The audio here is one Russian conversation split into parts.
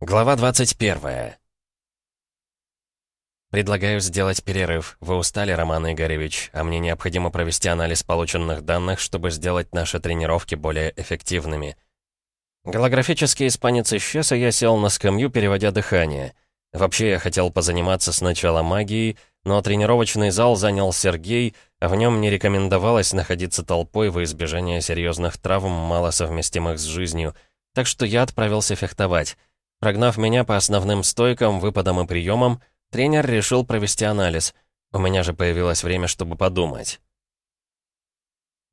Глава 21. Предлагаю сделать перерыв. Вы устали, Роман Игоревич, а мне необходимо провести анализ полученных данных, чтобы сделать наши тренировки более эффективными. Голографический испанец исчез, и я сел на скамью, переводя дыхание. Вообще, я хотел позаниматься сначала магией, но тренировочный зал занял Сергей, а в нем не рекомендовалось находиться толпой во избежание серьезных травм, мало совместимых с жизнью, так что я отправился фехтовать. Прогнав меня по основным стойкам, выпадам и приемам, тренер решил провести анализ. У меня же появилось время, чтобы подумать.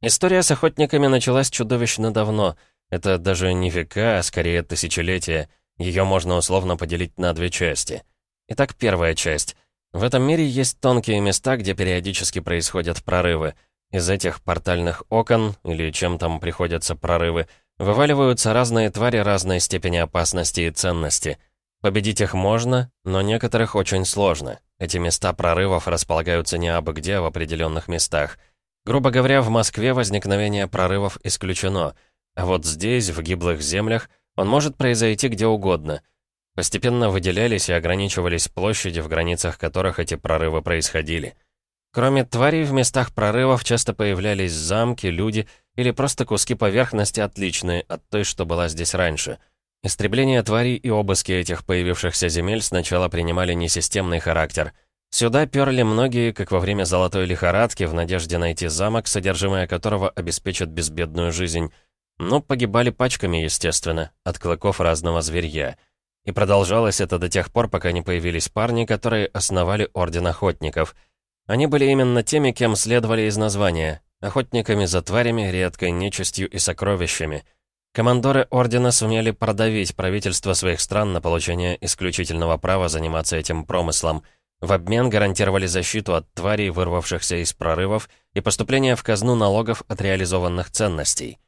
История с охотниками началась чудовищно давно. Это даже не века, а скорее тысячелетия. Ее можно условно поделить на две части. Итак, первая часть. В этом мире есть тонкие места, где периодически происходят прорывы. Из этих портальных окон, или чем там приходятся прорывы, Вываливаются разные твари разной степени опасности и ценности. Победить их можно, но некоторых очень сложно. Эти места прорывов располагаются не абы где, а в определенных местах. Грубо говоря, в Москве возникновение прорывов исключено, а вот здесь, в гиблых землях, он может произойти где угодно. Постепенно выделялись и ограничивались площади, в границах которых эти прорывы происходили. Кроме тварей, в местах прорывов часто появлялись замки, люди или просто куски поверхности, отличные от той, что была здесь раньше. Истребление тварей и обыски этих появившихся земель сначала принимали несистемный характер. Сюда перли многие, как во время золотой лихорадки, в надежде найти замок, содержимое которого обеспечит безбедную жизнь. Но погибали пачками, естественно, от клыков разного зверья. И продолжалось это до тех пор, пока не появились парни, которые основали Орден Охотников — они были именно теми, кем следовали из названия — охотниками за тварями, редкой нечистью и сокровищами. Командоры Ордена сумели продавить правительство своих стран на получение исключительного права заниматься этим промыслом. В обмен гарантировали защиту от тварей, вырвавшихся из прорывов, и поступление в казну налогов от реализованных ценностей.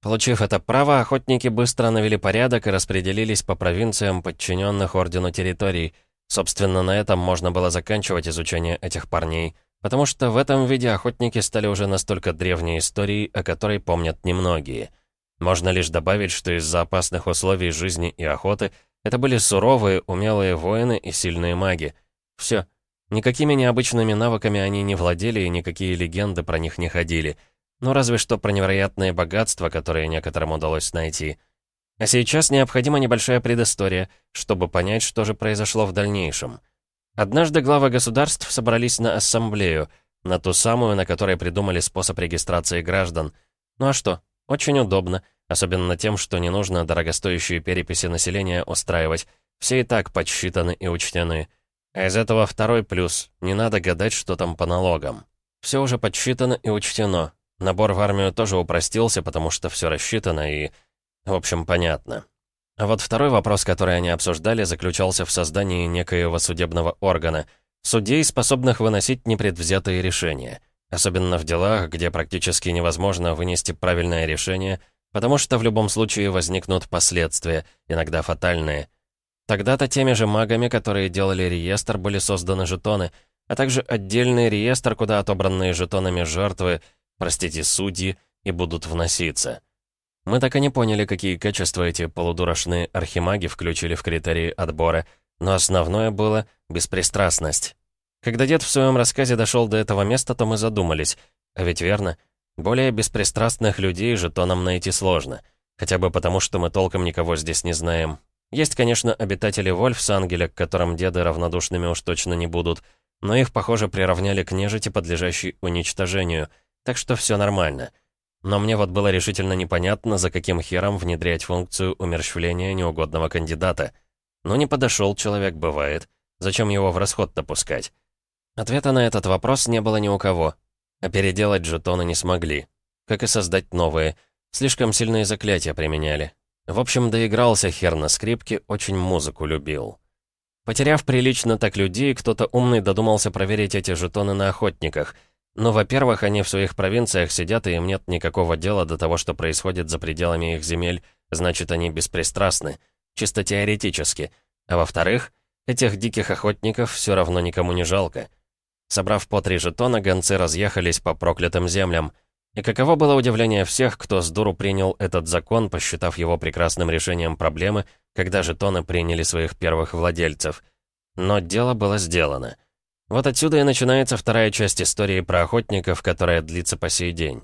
Получив это право, охотники быстро навели порядок и распределились по провинциям, подчиненных Ордену территорий — Собственно, на этом можно было заканчивать изучение этих парней, потому что в этом виде охотники стали уже настолько древней историей, о которой помнят немногие. Можно лишь добавить, что из-за опасных условий жизни и охоты это были суровые, умелые воины и сильные маги. Все. Никакими необычными навыками они не владели, и никакие легенды про них не ходили. Ну, разве что про невероятные богатства, которые некоторым удалось найти. А сейчас необходима небольшая предыстория, чтобы понять, что же произошло в дальнейшем. Однажды главы государств собрались на ассамблею, на ту самую, на которой придумали способ регистрации граждан. Ну а что? Очень удобно, особенно тем, что не нужно дорогостоящие переписи населения устраивать. Все и так подсчитаны и учтены. А из этого второй плюс. Не надо гадать, что там по налогам. Все уже подсчитано и учтено. Набор в армию тоже упростился, потому что все рассчитано и... В общем, понятно. А вот второй вопрос, который они обсуждали, заключался в создании некоего судебного органа, судей, способных выносить непредвзятые решения. Особенно в делах, где практически невозможно вынести правильное решение, потому что в любом случае возникнут последствия, иногда фатальные. Тогда-то теми же магами, которые делали реестр, были созданы жетоны, а также отдельный реестр, куда отобранные жетонами жертвы, простите, судьи, и будут вноситься. Мы так и не поняли, какие качества эти полудурочные архимаги включили в критерии отбора, но основное было — беспристрастность. Когда дед в своем рассказе дошел до этого места, то мы задумались. А ведь верно, более беспристрастных людей жетоном найти сложно. Хотя бы потому, что мы толком никого здесь не знаем. Есть, конечно, обитатели Вольфсангеля, к которым деды равнодушными уж точно не будут, но их, похоже, приравняли к нежити, подлежащей уничтожению, так что все нормально. Но мне вот было решительно непонятно, за каким хером внедрять функцию умерщвления неугодного кандидата. Ну не подошел человек, бывает. Зачем его в расход-то пускать? Ответа на этот вопрос не было ни у кого. А переделать жетоны не смогли. Как и создать новые. Слишком сильные заклятия применяли. В общем, доигрался хер на скрипке, очень музыку любил. Потеряв прилично так людей, кто-то умный додумался проверить эти жетоны на охотниках — ну, во-первых, они в своих провинциях сидят, и им нет никакого дела до того, что происходит за пределами их земель, значит, они беспристрастны, чисто теоретически. А во-вторых, этих диких охотников все равно никому не жалко. Собрав по три жетона, гонцы разъехались по проклятым землям. И каково было удивление всех, кто с дуру принял этот закон, посчитав его прекрасным решением проблемы, когда жетоны приняли своих первых владельцев. Но дело было сделано. Вот отсюда и начинается вторая часть истории про охотников, которая длится по сей день.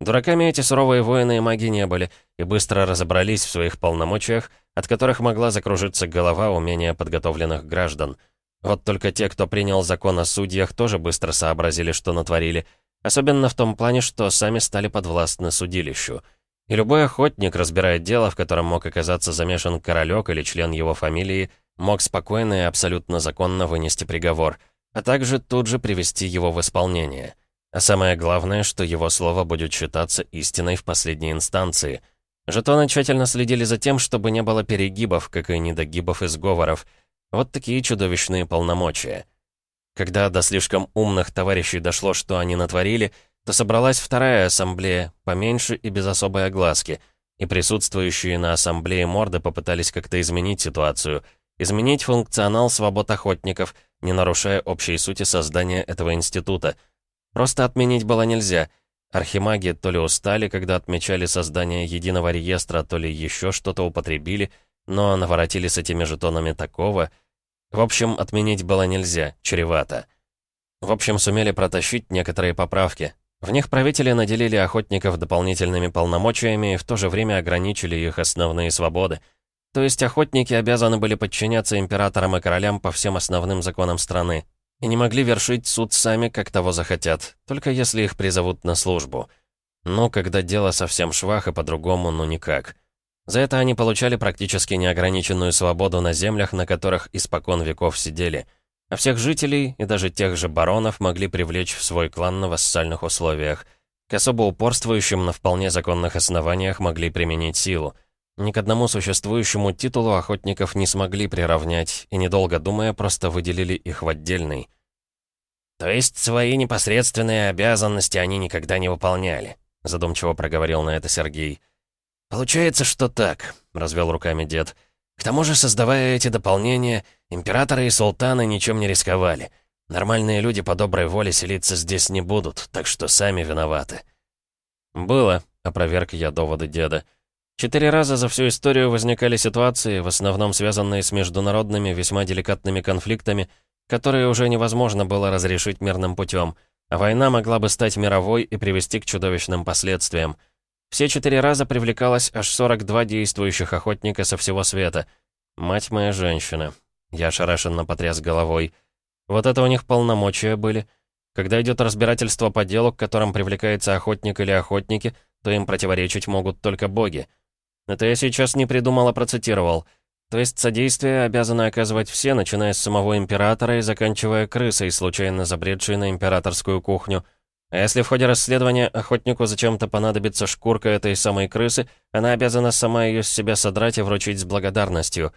Дураками эти суровые воины и маги не были, и быстро разобрались в своих полномочиях, от которых могла закружиться голова умения подготовленных граждан. Вот только те, кто принял закон о судьях, тоже быстро сообразили, что натворили — Особенно в том плане, что сами стали подвластны судилищу. И любой охотник, разбирая дело, в котором мог оказаться замешан королек или член его фамилии, мог спокойно и абсолютно законно вынести приговор, а также тут же привести его в исполнение. А самое главное, что его слово будет считаться истиной в последней инстанции. Жетоны тщательно следили за тем, чтобы не было перегибов, как и недогибов и сговоров. Вот такие чудовищные полномочия. Когда до слишком умных товарищей дошло, что они натворили, то собралась вторая ассамблея, поменьше и без особой огласки, и присутствующие на ассамблее морды попытались как-то изменить ситуацию, изменить функционал свобод охотников, не нарушая общей сути создания этого института. Просто отменить было нельзя. Архимаги то ли устали, когда отмечали создание единого реестра, то ли еще что-то употребили, но наворотили с этими жетонами такого — в общем, отменить было нельзя, чревато. В общем, сумели протащить некоторые поправки. В них правители наделили охотников дополнительными полномочиями и в то же время ограничили их основные свободы. То есть охотники обязаны были подчиняться императорам и королям по всем основным законам страны и не могли вершить суд сами, как того захотят, только если их призовут на службу. Но когда дело совсем швах и по-другому, ну никак. За это они получали практически неограниченную свободу на землях, на которых испокон веков сидели. А всех жителей и даже тех же баронов могли привлечь в свой клан на вассальных условиях. К особо упорствующим на вполне законных основаниях могли применить силу. Ни к одному существующему титулу охотников не смогли приравнять, и, недолго думая, просто выделили их в отдельный. «То есть свои непосредственные обязанности они никогда не выполняли», задумчиво проговорил на это Сергей. «Получается, что так», — развел руками дед. «К тому же, создавая эти дополнения, императоры и султаны ничем не рисковали. Нормальные люди по доброй воле селиться здесь не будут, так что сами виноваты». «Было», — опроверг я доводы деда. Четыре раза за всю историю возникали ситуации, в основном связанные с международными весьма деликатными конфликтами, которые уже невозможно было разрешить мирным путем, а война могла бы стать мировой и привести к чудовищным последствиям — все четыре раза привлекалось аж 42 действующих охотника со всего света. Мать моя женщина. Я ошарашенно потряс головой. Вот это у них полномочия были. Когда идет разбирательство по делу, к которым привлекается охотник или охотники, то им противоречить могут только боги. Это я сейчас не придумал, а процитировал. То есть содействие обязаны оказывать все, начиная с самого императора и заканчивая крысой, случайно забредшей на императорскую кухню — а если в ходе расследования охотнику зачем-то понадобится шкурка этой самой крысы, она обязана сама ее с себя содрать и вручить с благодарностью.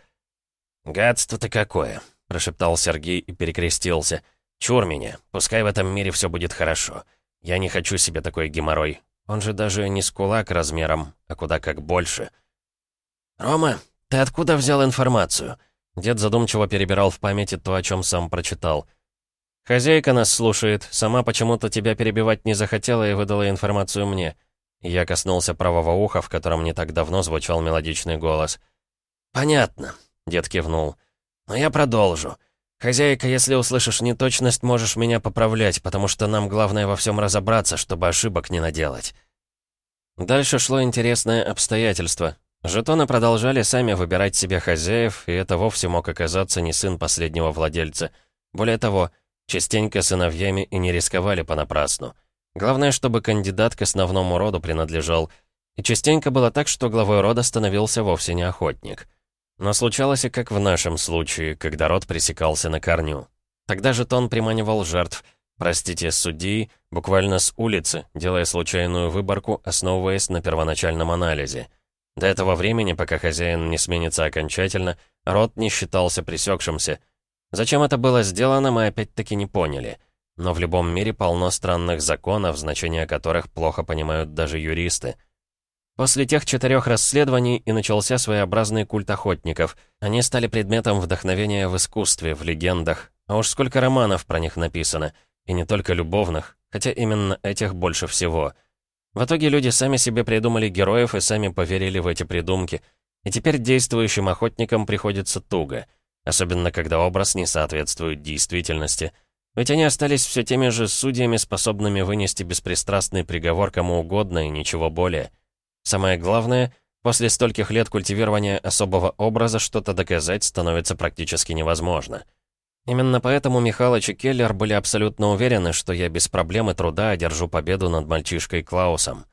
«Гадство-то какое!» — прошептал Сергей и перекрестился. «Чур меня, пускай в этом мире все будет хорошо. Я не хочу себе такой геморрой. Он же даже не с кулак размером, а куда как больше». «Рома, ты откуда взял информацию?» Дед задумчиво перебирал в памяти то, о чем сам прочитал. «Хозяйка нас слушает. Сама почему-то тебя перебивать не захотела и выдала информацию мне». Я коснулся правого уха, в котором не так давно звучал мелодичный голос. «Понятно», — дед кивнул. «Но я продолжу. Хозяйка, если услышишь неточность, можешь меня поправлять, потому что нам главное во всем разобраться, чтобы ошибок не наделать». Дальше шло интересное обстоятельство. Жетоны продолжали сами выбирать себе хозяев, и это вовсе мог оказаться не сын последнего владельца. Более того, Частенько сыновьями и не рисковали понапрасну. Главное, чтобы кандидат к основному роду принадлежал. И частенько было так, что главой рода становился вовсе не охотник. Но случалось и как в нашем случае, когда род пресекался на корню. Тогда же тон приманивал жертв, простите, судьи, буквально с улицы, делая случайную выборку, основываясь на первоначальном анализе. До этого времени, пока хозяин не сменится окончательно, род не считался пресекшимся — Зачем это было сделано, мы опять-таки не поняли. Но в любом мире полно странных законов, значения которых плохо понимают даже юристы. После тех четырех расследований и начался своеобразный культ охотников. Они стали предметом вдохновения в искусстве, в легендах. А уж сколько романов про них написано. И не только любовных, хотя именно этих больше всего. В итоге люди сами себе придумали героев и сами поверили в эти придумки. И теперь действующим охотникам приходится туго. Особенно, когда образ не соответствует действительности. Ведь они остались все теми же судьями, способными вынести беспристрастный приговор кому угодно и ничего более. Самое главное, после стольких лет культивирования особого образа что-то доказать становится практически невозможно. Именно поэтому Михалыч и Келлер были абсолютно уверены, что я без проблем и труда одержу победу над мальчишкой Клаусом.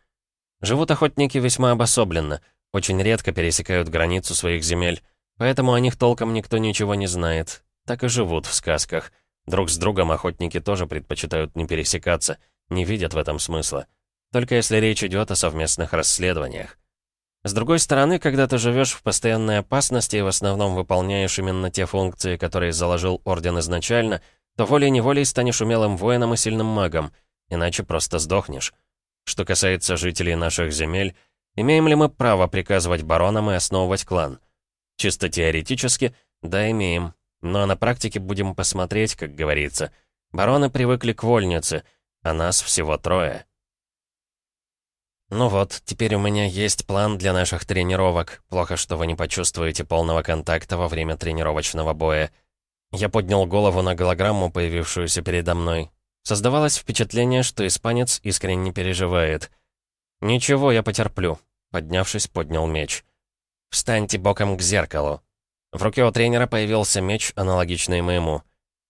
Живут охотники весьма обособленно, очень редко пересекают границу своих земель, поэтому о них толком никто ничего не знает. Так и живут в сказках. Друг с другом охотники тоже предпочитают не пересекаться, не видят в этом смысла. Только если речь идет о совместных расследованиях. С другой стороны, когда ты живешь в постоянной опасности и в основном выполняешь именно те функции, которые заложил Орден изначально, то волей-неволей станешь умелым воином и сильным магом, иначе просто сдохнешь. Что касается жителей наших земель, имеем ли мы право приказывать баронам и основывать клан? Чисто теоретически, да, имеем. Но на практике будем посмотреть, как говорится. Бароны привыкли к вольнице, а нас всего трое. «Ну вот, теперь у меня есть план для наших тренировок. Плохо, что вы не почувствуете полного контакта во время тренировочного боя». Я поднял голову на голограмму, появившуюся передо мной. Создавалось впечатление, что испанец искренне переживает. «Ничего, я потерплю», — поднявшись, поднял меч. «Встаньте боком к зеркалу». В руке у тренера появился меч, аналогичный моему.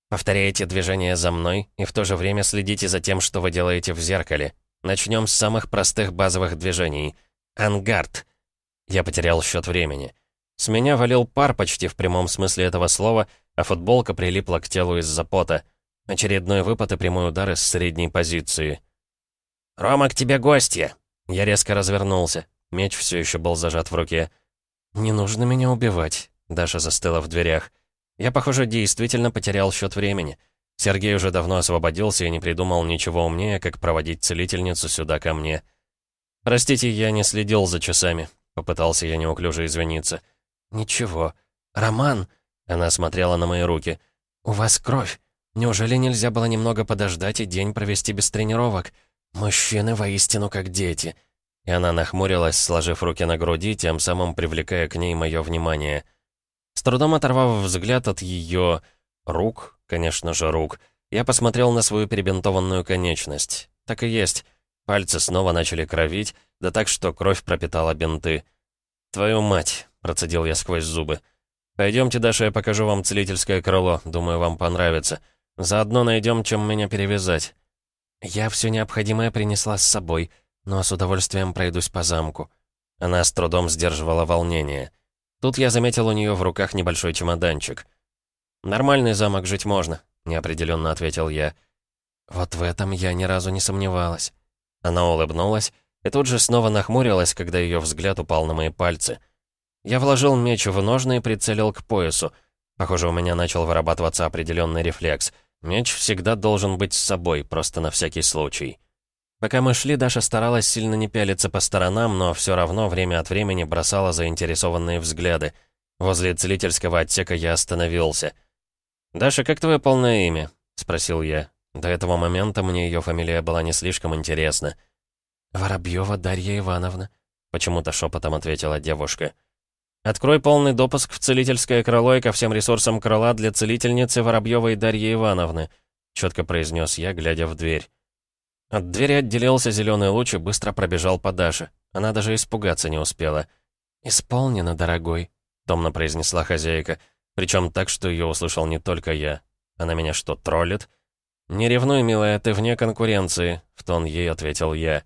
«Повторяйте движение за мной и в то же время следите за тем, что вы делаете в зеркале. Начнем с самых простых базовых движений. Ангард. Я потерял счет времени. С меня валил пар почти в прямом смысле этого слова, а футболка прилипла к телу из-за пота. Очередной выпад и прямой удар из средней позиции. «Рома, к тебе гостья!» Я резко развернулся. Меч все еще был зажат в руке. «Не нужно меня убивать», — Даша застыла в дверях. Я, похоже, действительно потерял счет времени. Сергей уже давно освободился и не придумал ничего умнее, как проводить целительницу сюда ко мне. «Простите, я не следил за часами», — попытался я неуклюже извиниться. «Ничего. Роман...» — она смотрела на мои руки. «У вас кровь. Неужели нельзя было немного подождать и день провести без тренировок? Мужчины воистину как дети». И она нахмурилась, сложив руки на груди, тем самым привлекая к ней мое внимание. С трудом оторвав взгляд от ее рук, Конечно же, рук. Я посмотрел на свою перебинтованную конечность. Так и есть. Пальцы снова начали кровить, да так, что кровь пропитала бинты. «Твою мать!» — процедил я сквозь зубы. «Пойдемте, Даша, я покажу вам целительское крыло. Думаю, вам понравится. Заодно найдем, чем меня перевязать». «Я все необходимое принесла с собой, но с удовольствием пройдусь по замку». Она с трудом сдерживала волнение. Тут я заметил у нее в руках небольшой чемоданчик — «Нормальный замок жить можно», — неопределенно ответил я. «Вот в этом я ни разу не сомневалась». Она улыбнулась и тут же снова нахмурилась, когда ее взгляд упал на мои пальцы. Я вложил меч в ножны и прицелил к поясу. Похоже, у меня начал вырабатываться определенный рефлекс. Меч всегда должен быть с собой, просто на всякий случай. Пока мы шли, Даша старалась сильно не пялиться по сторонам, но все равно время от времени бросала заинтересованные взгляды. Возле целительского отсека я остановился — «Даша, как твое полное имя?» — спросил я. До этого момента мне ее фамилия была не слишком интересна. «Воробьева Дарья Ивановна», — почему-то шепотом ответила девушка. «Открой полный допуск в целительское крыло и ко всем ресурсам крыла для целительницы Воробьевой Дарьи Ивановны», — четко произнес я, глядя в дверь. От двери отделился зеленый луч и быстро пробежал по Даше. Она даже испугаться не успела. «Исполнено, дорогой», — томно произнесла хозяйка. Причем так, что ее услышал не только я. Она меня что, троллит? «Не ревнуй, милая, ты вне конкуренции», — в тон ей ответил я.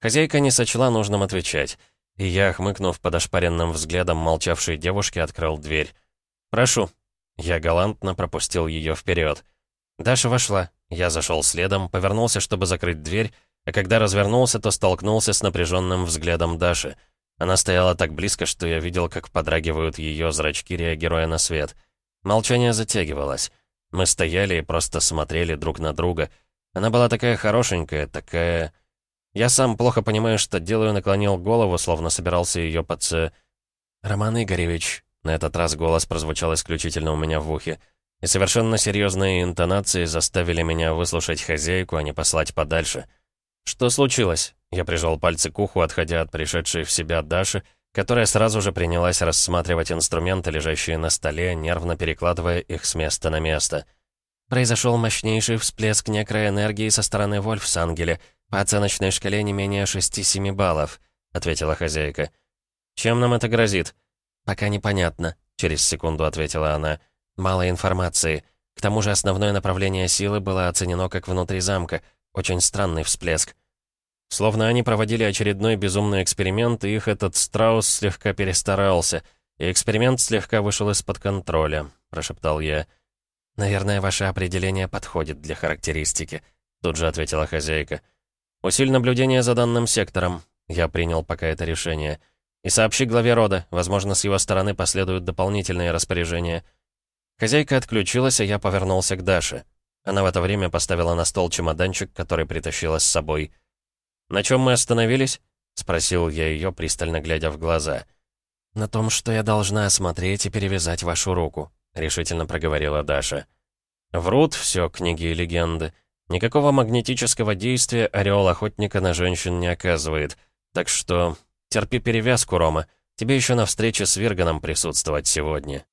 Хозяйка не сочла нужным отвечать. И я, хмыкнув под ошпаренным взглядом молчавшей девушки, открыл дверь. «Прошу». Я галантно пропустил ее вперед. Даша вошла. Я зашел следом, повернулся, чтобы закрыть дверь, а когда развернулся, то столкнулся с напряженным взглядом Даши — она стояла так близко, что я видел, как подрагивают ее зрачки, реагируя на свет. Молчание затягивалось. Мы стояли и просто смотрели друг на друга. Она была такая хорошенькая, такая... Я сам плохо понимаю, что делаю, наклонил голову, словно собирался ее подце... «Роман Игоревич», на этот раз голос прозвучал исключительно у меня в ухе, и совершенно серьезные интонации заставили меня выслушать хозяйку, а не послать подальше. «Что случилось?» Я прижал пальцы к уху, отходя от пришедшей в себя Даши, которая сразу же принялась рассматривать инструменты, лежащие на столе, нервно перекладывая их с места на место. Произошел мощнейший всплеск некроэнергии со стороны Вольфсангеля, по оценочной шкале не менее 6-7 баллов, ответила хозяйка. «Чем нам это грозит?» «Пока непонятно», — через секунду ответила она. «Мало информации. К тому же основное направление силы было оценено как внутри замка. Очень странный всплеск». Словно они проводили очередной безумный эксперимент, и их этот страус слегка перестарался, и эксперимент слегка вышел из-под контроля, прошептал я. «Наверное, ваше определение подходит для характеристики», тут же ответила хозяйка. «Усиль наблюдение за данным сектором». Я принял пока это решение. «И сообщи главе рода. Возможно, с его стороны последуют дополнительные распоряжения». Хозяйка отключилась, а я повернулся к Даше. Она в это время поставила на стол чемоданчик, который притащила с собой. «На чем мы остановились?» — спросил я ее, пристально глядя в глаза. «На том, что я должна осмотреть и перевязать вашу руку», — решительно проговорила Даша. «Врут все книги и легенды. Никакого магнетического действия ореол охотника на женщин не оказывает. Так что терпи перевязку, Рома. Тебе еще на встрече с Вирганом присутствовать сегодня».